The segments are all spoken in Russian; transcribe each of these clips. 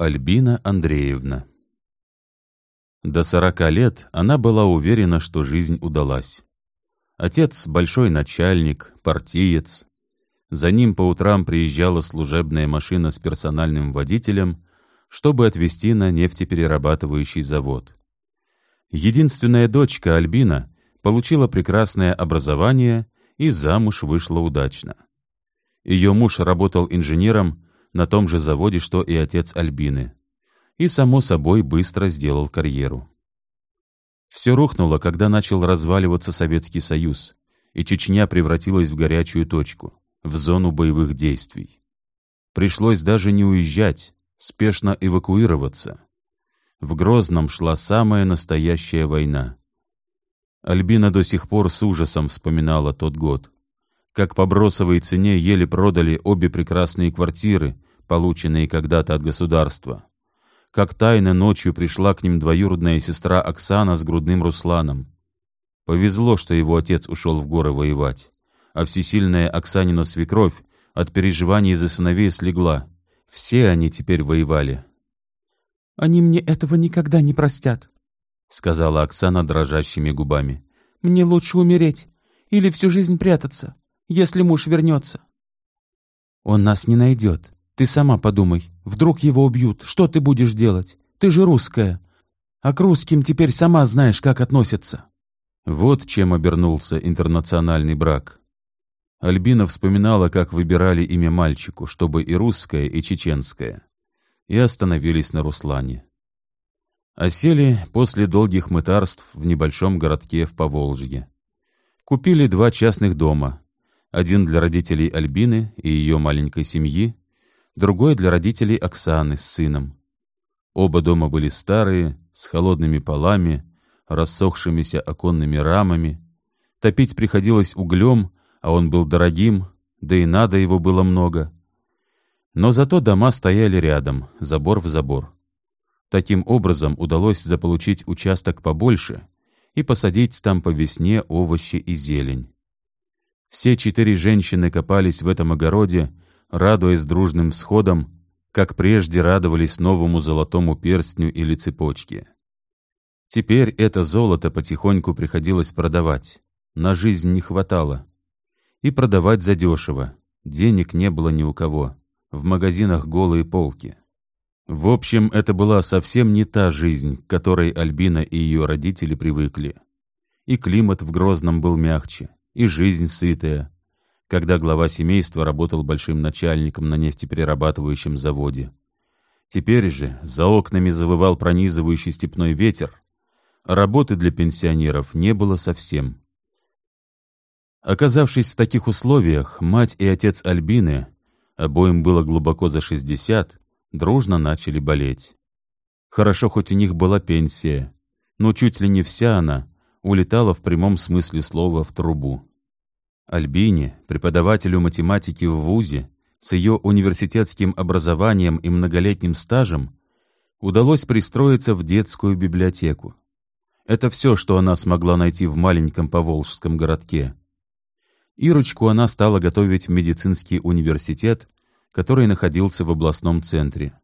Альбина Андреевна До сорока лет она была уверена, что жизнь удалась. Отец — большой начальник, партиец. За ним по утрам приезжала служебная машина с персональным водителем, чтобы отвезти на нефтеперерабатывающий завод. Единственная дочка, Альбина, получила прекрасное образование и замуж вышла удачно. Ее муж работал инженером на том же заводе, что и отец Альбины, и, само собой, быстро сделал карьеру. Все рухнуло, когда начал разваливаться Советский Союз, и Чечня превратилась в горячую точку, в зону боевых действий. Пришлось даже не уезжать, спешно эвакуироваться. В Грозном шла самая настоящая война. Альбина до сих пор с ужасом вспоминала тот год. Как по бросовой цене еле продали обе прекрасные квартиры, полученные когда-то от государства как тайно ночью пришла к ним двоюродная сестра Оксана с грудным Русланом. Повезло, что его отец ушел в горы воевать, а всесильная Оксанина свекровь от переживаний за сыновей слегла. Все они теперь воевали. «Они мне этого никогда не простят», — сказала Оксана дрожащими губами. «Мне лучше умереть или всю жизнь прятаться, если муж вернется». «Он нас не найдет», ты сама подумай, вдруг его убьют, что ты будешь делать? Ты же русская. А к русским теперь сама знаешь, как относятся. Вот чем обернулся интернациональный брак. Альбина вспоминала, как выбирали имя мальчику, чтобы и русское, и чеченское, и остановились на Руслане. Осели после долгих мытарств в небольшом городке в Поволжье. Купили два частных дома, один для родителей Альбины и ее маленькой семьи, другой для родителей Оксаны с сыном. Оба дома были старые, с холодными полами, рассохшимися оконными рамами. Топить приходилось углем, а он был дорогим, да и надо его было много. Но зато дома стояли рядом, забор в забор. Таким образом удалось заполучить участок побольше и посадить там по весне овощи и зелень. Все четыре женщины копались в этом огороде, радуясь дружным всходам, как прежде радовались новому золотому перстню или цепочке. Теперь это золото потихоньку приходилось продавать, на жизнь не хватало. И продавать задешево, денег не было ни у кого, в магазинах голые полки. В общем, это была совсем не та жизнь, к которой Альбина и ее родители привыкли. И климат в Грозном был мягче, и жизнь сытая, когда глава семейства работал большим начальником на нефтеперерабатывающем заводе. Теперь же за окнами завывал пронизывающий степной ветер, а работы для пенсионеров не было совсем. Оказавшись в таких условиях, мать и отец Альбины, обоим было глубоко за шестьдесят, дружно начали болеть. Хорошо, хоть у них была пенсия, но чуть ли не вся она улетала в прямом смысле слова в трубу. Альбине, преподавателю математики в ВУЗе, с ее университетским образованием и многолетним стажем, удалось пристроиться в детскую библиотеку. Это все, что она смогла найти в маленьком поволжском городке. Ирочку она стала готовить в медицинский университет, который находился в областном центре.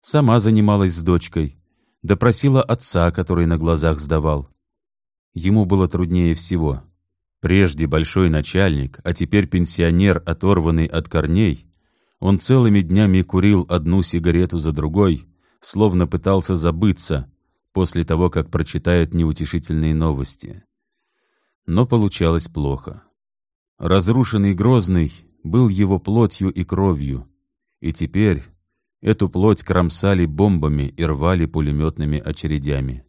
Сама занималась с дочкой, допросила отца, который на глазах сдавал. Ему было труднее всего — Прежде большой начальник, а теперь пенсионер, оторванный от корней, он целыми днями курил одну сигарету за другой, словно пытался забыться после того, как прочитает неутешительные новости. Но получалось плохо. Разрушенный Грозный был его плотью и кровью, и теперь эту плоть кромсали бомбами и рвали пулеметными очередями.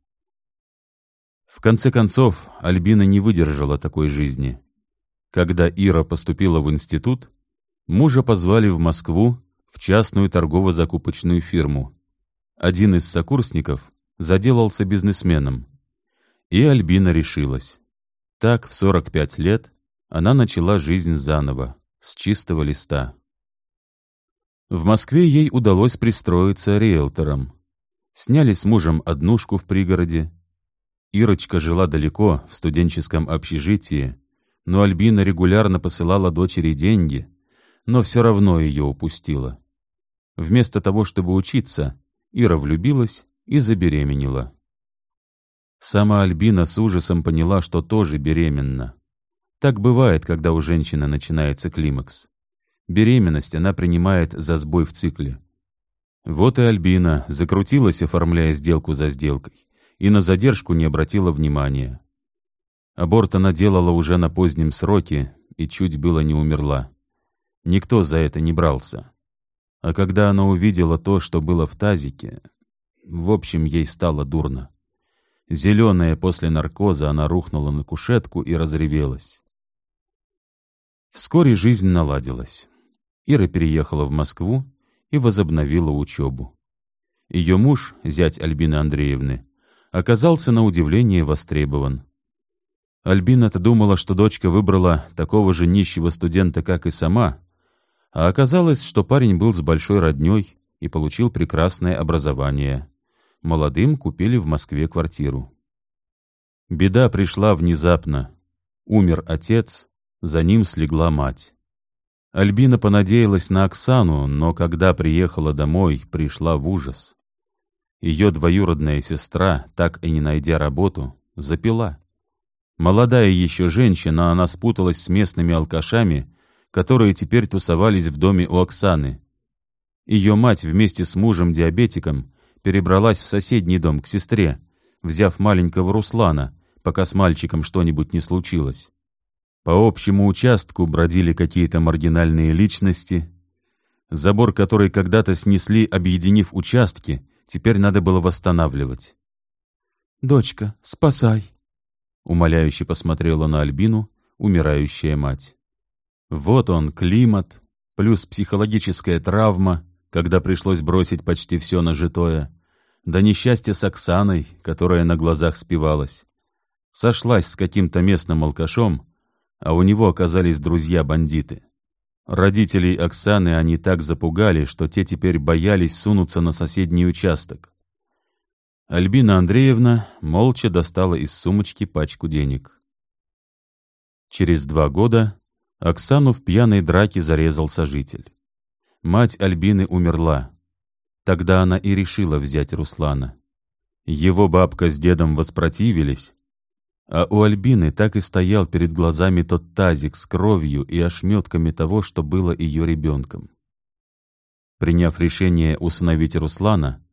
В конце концов, Альбина не выдержала такой жизни. Когда Ира поступила в институт, мужа позвали в Москву в частную торгово-закупочную фирму. Один из сокурсников заделался бизнесменом. И Альбина решилась. Так, в 45 лет, она начала жизнь заново, с чистого листа. В Москве ей удалось пристроиться риэлтором. Сняли с мужем однушку в пригороде, Ирочка жила далеко, в студенческом общежитии, но Альбина регулярно посылала дочери деньги, но все равно ее упустила. Вместо того, чтобы учиться, Ира влюбилась и забеременела. Сама Альбина с ужасом поняла, что тоже беременна. Так бывает, когда у женщины начинается климакс. Беременность она принимает за сбой в цикле. Вот и Альбина закрутилась, оформляя сделку за сделкой, и на задержку не обратила внимания. Аборт она делала уже на позднем сроке и чуть было не умерла. Никто за это не брался. А когда она увидела то, что было в тазике, в общем, ей стало дурно. Зеленая после наркоза, она рухнула на кушетку и разревелась. Вскоре жизнь наладилась. Ира переехала в Москву и возобновила учебу. Ее муж, зять Альбины Андреевны, оказался на удивление востребован. Альбина-то думала, что дочка выбрала такого же нищего студента, как и сама, а оказалось, что парень был с большой роднёй и получил прекрасное образование. Молодым купили в Москве квартиру. Беда пришла внезапно. Умер отец, за ним слегла мать. Альбина понадеялась на Оксану, но когда приехала домой, пришла в ужас. Ее двоюродная сестра, так и не найдя работу, запила. Молодая еще женщина, она спуталась с местными алкашами, которые теперь тусовались в доме у Оксаны. Ее мать вместе с мужем-диабетиком перебралась в соседний дом к сестре, взяв маленького Руслана, пока с мальчиком что-нибудь не случилось. По общему участку бродили какие-то маргинальные личности. Забор, который когда-то снесли, объединив участки, теперь надо было восстанавливать. «Дочка, спасай!» Умоляюще посмотрела на Альбину умирающая мать. Вот он, климат, плюс психологическая травма, когда пришлось бросить почти все нажитое, да несчастье с Оксаной, которая на глазах спивалась. Сошлась с каким-то местным алкашом, а у него оказались друзья-бандиты. Родителей Оксаны они так запугали, что те теперь боялись сунуться на соседний участок. Альбина Андреевна молча достала из сумочки пачку денег. Через два года Оксану в пьяной драке зарезал сожитель. Мать Альбины умерла. Тогда она и решила взять Руслана. Его бабка с дедом воспротивились, а у Альбины так и стоял перед глазами тот тазик с кровью и ошметками того, что было ее ребенком. Приняв решение усыновить Руслана,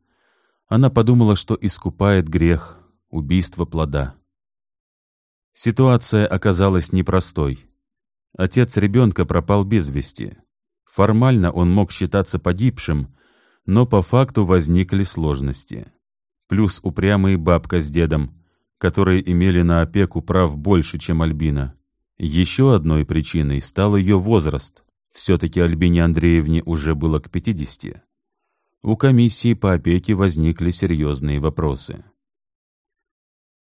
она подумала, что искупает грех, убийство плода. Ситуация оказалась непростой. Отец ребенка пропал без вести. Формально он мог считаться погибшим, но по факту возникли сложности. Плюс упрямые бабка с дедом — которые имели на опеку прав больше, чем Альбина. Еще одной причиной стал ее возраст. Все-таки Альбине Андреевне уже было к 50. У комиссии по опеке возникли серьезные вопросы.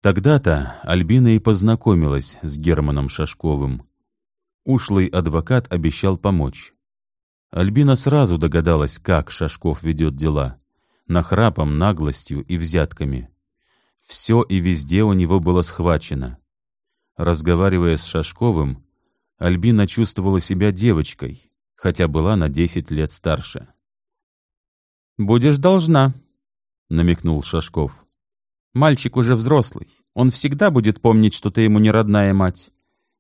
Тогда-то Альбина и познакомилась с Германом Шашковым. Ушлый адвокат обещал помочь. Альбина сразу догадалась, как Шашков ведет дела. Нахрапом, наглостью и взятками. Все и везде у него было схвачено. Разговаривая с Шашковым, Альбина чувствовала себя девочкой, хотя была на десять лет старше. «Будешь должна», — намекнул Шашков. «Мальчик уже взрослый. Он всегда будет помнить, что ты ему не родная мать.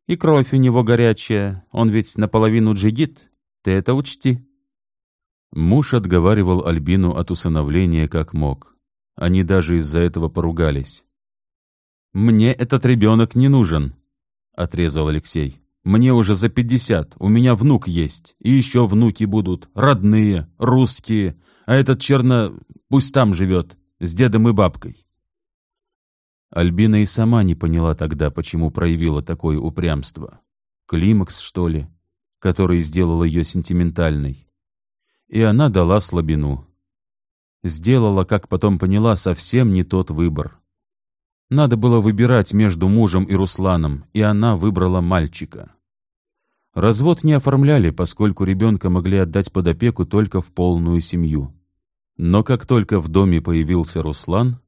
И кровь у него горячая. Он ведь наполовину джигит. Ты это учти». Муж отговаривал Альбину от усыновления как мог. Они даже из-за этого поругались. «Мне этот ребенок не нужен», — отрезал Алексей. «Мне уже за пятьдесят, у меня внук есть, и еще внуки будут, родные, русские, а этот черно пусть там живет, с дедом и бабкой». Альбина и сама не поняла тогда, почему проявила такое упрямство. Климакс, что ли, который сделал ее сентиментальной. И она дала слабину, сделала, как потом поняла, совсем не тот выбор. Надо было выбирать между мужем и Русланом, и она выбрала мальчика. Развод не оформляли, поскольку ребенка могли отдать под опеку только в полную семью. Но как только в доме появился Руслан,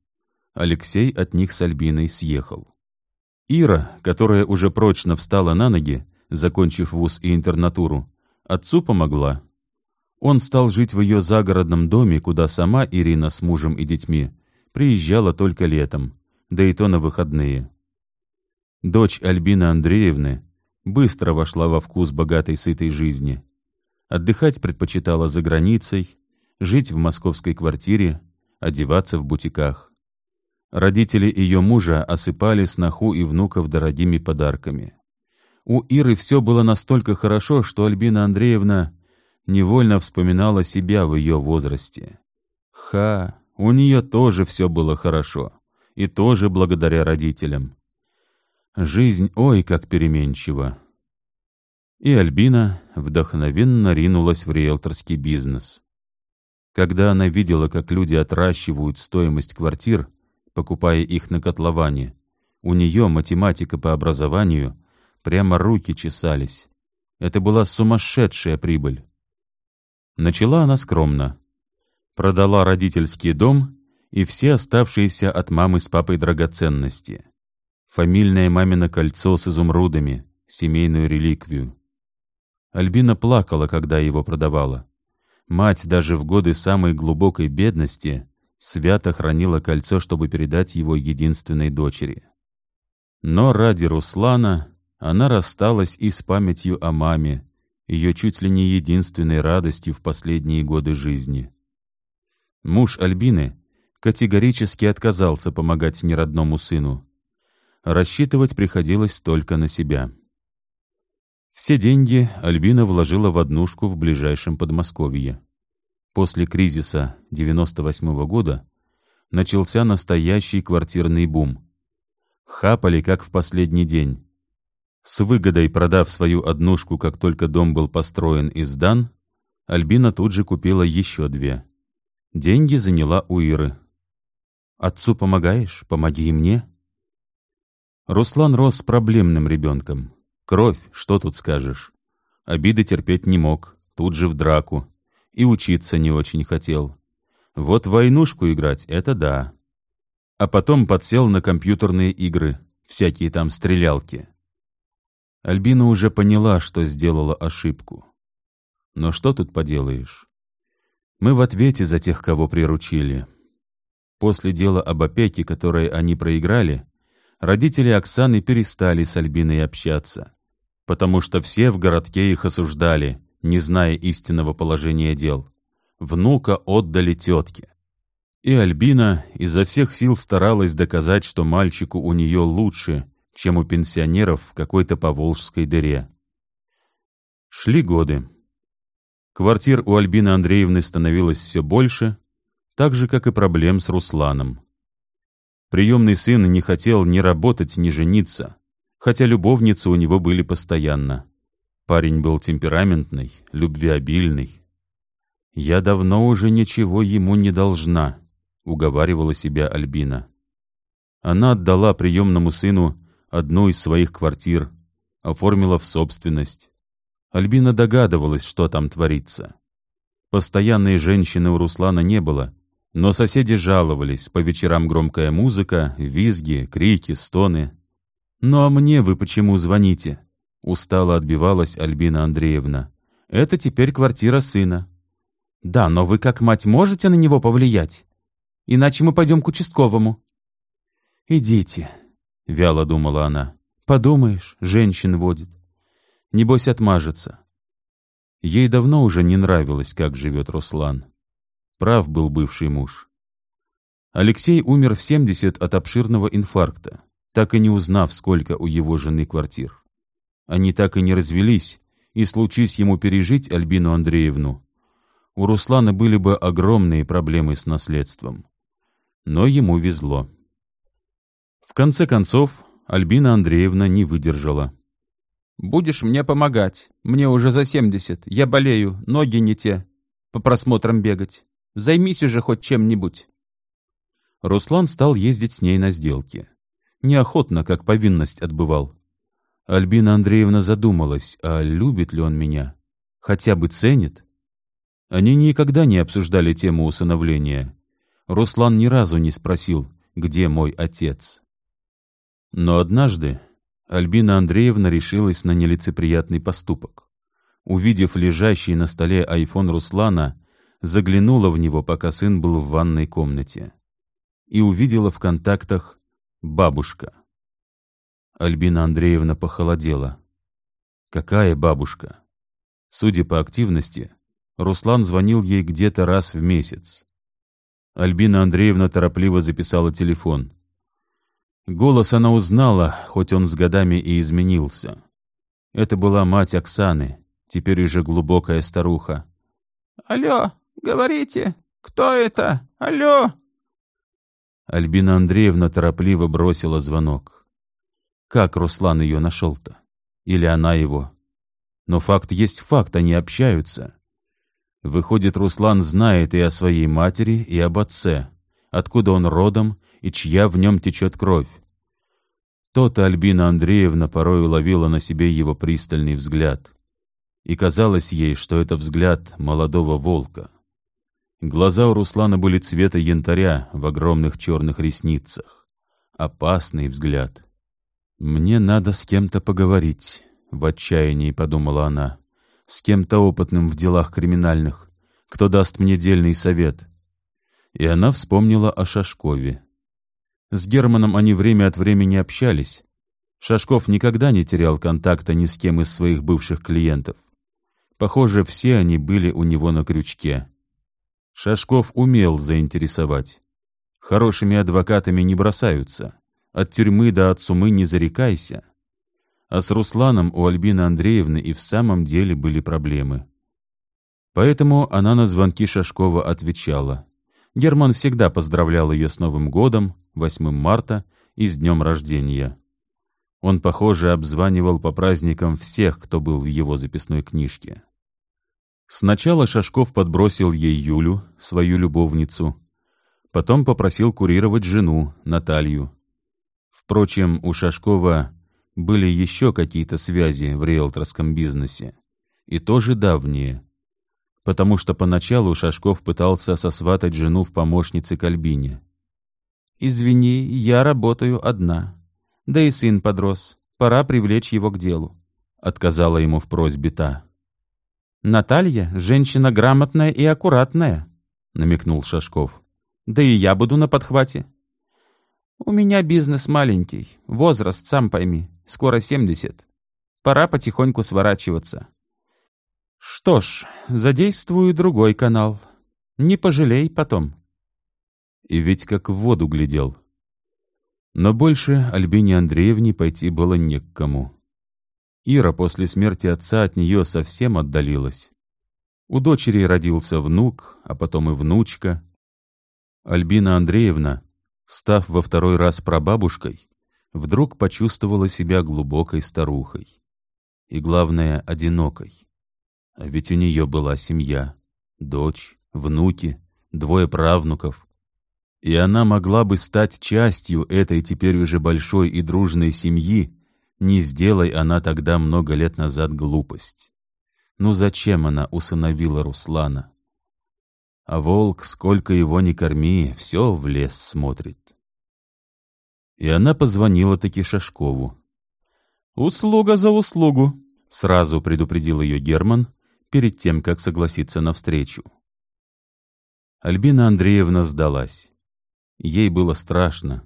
Алексей от них с Альбиной съехал. Ира, которая уже прочно встала на ноги, закончив вуз и интернатуру, отцу помогла. Он стал жить в ее загородном доме, куда сама Ирина с мужем и детьми приезжала только летом, да и то на выходные. Дочь Альбины Андреевны быстро вошла во вкус богатой сытой жизни. Отдыхать предпочитала за границей, жить в московской квартире, одеваться в бутиках. Родители ее мужа осыпали сноху и внуков дорогими подарками. У Иры все было настолько хорошо, что Альбина Андреевна невольно вспоминала себя в ее возрасте. Ха, у нее тоже все было хорошо, и тоже благодаря родителям. Жизнь ой как переменчива. И Альбина вдохновенно ринулась в риэлторский бизнес. Когда она видела, как люди отращивают стоимость квартир, покупая их на котловане. У нее, математика по образованию, прямо руки чесались. Это была сумасшедшая прибыль. Начала она скромно. Продала родительский дом и все оставшиеся от мамы с папой драгоценности. Фамильное мамино кольцо с изумрудами, семейную реликвию. Альбина плакала, когда его продавала. Мать даже в годы самой глубокой бедности свято хранила кольцо, чтобы передать его единственной дочери. Но ради Руслана она рассталась и с памятью о маме, ее чуть ли не единственной радостью в последние годы жизни. Муж Альбины категорически отказался помогать неродному сыну. Рассчитывать приходилось только на себя. Все деньги Альбина вложила в однушку в ближайшем Подмосковье. После кризиса 98 -го года начался настоящий квартирный бум. Хапали, как в последний день. С выгодой продав свою однушку, как только дом был построен и сдан, Альбина тут же купила еще две. Деньги заняла у Иры. «Отцу помогаешь? Помоги мне». Руслан рос проблемным ребенком. Кровь, что тут скажешь. Обиды терпеть не мог, тут же в драку и учиться не очень хотел. Вот войнушку играть — это да. А потом подсел на компьютерные игры, всякие там стрелялки. Альбина уже поняла, что сделала ошибку. Но что тут поделаешь? Мы в ответе за тех, кого приручили. После дела об опеке, которое они проиграли, родители Оксаны перестали с Альбиной общаться, потому что все в городке их осуждали, не зная истинного положения дел. Внука отдали тетке. И Альбина изо всех сил старалась доказать, что мальчику у нее лучше, чем у пенсионеров в какой-то поволжской дыре. Шли годы. Квартир у Альбины Андреевны становилось все больше, так же, как и проблем с Русланом. Приемный сын не хотел ни работать, ни жениться, хотя любовницы у него были постоянно. Парень был темпераментный, любвеобильный. «Я давно уже ничего ему не должна», — уговаривала себя Альбина. Она отдала приемному сыну одну из своих квартир, оформила в собственность. Альбина догадывалась, что там творится. Постоянной женщины у Руслана не было, но соседи жаловались, по вечерам громкая музыка, визги, крики, стоны. «Ну а мне вы почему звоните?» Устало отбивалась Альбина Андреевна. «Это теперь квартира сына». «Да, но вы как мать можете на него повлиять? Иначе мы пойдем к участковому». «Идите», — вяло думала она. «Подумаешь, женщин водит. Небось отмажется». Ей давно уже не нравилось, как живет Руслан. Прав был бывший муж. Алексей умер в 70 от обширного инфаркта, так и не узнав, сколько у его жены квартир. Они так и не развелись, и случись ему пережить Альбину Андреевну, у Руслана были бы огромные проблемы с наследством. Но ему везло. В конце концов, Альбина Андреевна не выдержала. «Будешь мне помогать. Мне уже за семьдесят. Я болею, ноги не те. По просмотрам бегать. Займись уже хоть чем-нибудь». Руслан стал ездить с ней на сделки. Неохотно, как повинность отбывал. Альбина Андреевна задумалась, а любит ли он меня? Хотя бы ценит? Они никогда не обсуждали тему усыновления. Руслан ни разу не спросил, где мой отец. Но однажды Альбина Андреевна решилась на нелицеприятный поступок. увидев лежащий на столе айфон Руслана, заглянула в него, пока сын был в ванной комнате, и увидела в контактах «бабушка». Альбина Андреевна похолодела. Какая бабушка? Судя по активности, Руслан звонил ей где-то раз в месяц. Альбина Андреевна торопливо записала телефон. Голос она узнала, хоть он с годами и изменился. Это была мать Оксаны, теперь уже глубокая старуха. «Алло, говорите, кто это? Алло!» Альбина Андреевна торопливо бросила звонок. Как Руслан ее нашел-то? Или она его? Но факт есть факт, они общаются. Выходит, Руслан знает и о своей матери, и об отце, откуда он родом и чья в нем течет кровь. То-то Альбина Андреевна порой уловила на себе его пристальный взгляд. И казалось ей, что это взгляд молодого волка. Глаза у Руслана были цвета янтаря в огромных черных ресницах. Опасный взгляд. «Мне надо с кем-то поговорить», — в отчаянии подумала она. «С кем-то опытным в делах криминальных, кто даст мне дельный совет». И она вспомнила о Шашкове. С Германом они время от времени общались. Шашков никогда не терял контакта ни с кем из своих бывших клиентов. Похоже, все они были у него на крючке. Шашков умел заинтересовать. Хорошими адвокатами не бросаются. От тюрьмы до от сумы не зарекайся. А с Русланом у Альбины Андреевны и в самом деле были проблемы. Поэтому она на звонки Шашкова отвечала. Герман всегда поздравлял ее с Новым годом, 8 марта и с днем рождения. Он, похоже, обзванивал по праздникам всех, кто был в его записной книжке. Сначала Шашков подбросил ей Юлю, свою любовницу, потом попросил курировать жену, Наталью. Впрочем, у Шашкова были еще какие-то связи в риэлторском бизнесе, и тоже давние, потому что поначалу Шашков пытался сосватать жену в помощнице к Альбине. «Извини, я работаю одна. Да и сын подрос. Пора привлечь его к делу», — отказала ему в просьбе та. «Наталья — женщина грамотная и аккуратная», — намекнул Шашков. «Да и я буду на подхвате. «У меня бизнес маленький, возраст, сам пойми, скоро семьдесят. Пора потихоньку сворачиваться». «Что ж, задействую другой канал. Не пожалей потом». И ведь как в воду глядел. Но больше Альбине Андреевне пойти было не к кому. Ира после смерти отца от нее совсем отдалилась. У дочери родился внук, а потом и внучка. Альбина Андреевна став во второй раз прабабушкой, вдруг почувствовала себя глубокой старухой. И, главное, одинокой. А ведь у нее была семья, дочь, внуки, двое правнуков. И она могла бы стать частью этой теперь уже большой и дружной семьи, не сделай она тогда много лет назад глупость. Ну зачем она усыновила Руслана? А волк, сколько его ни корми, все в лес смотрит. И она позвонила таки Шашкову. «Услуга за услугу», — сразу предупредил ее Герман перед тем, как согласиться на встречу. Альбина Андреевна сдалась. Ей было страшно.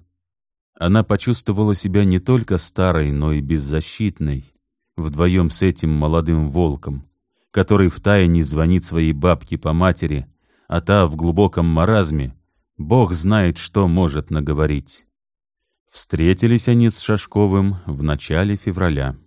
Она почувствовала себя не только старой, но и беззащитной, вдвоем с этим молодым волком, который втайне звонит своей бабке по матери, а та в глубоком маразме, бог знает, что может наговорить. Встретились они с Шашковым в начале февраля.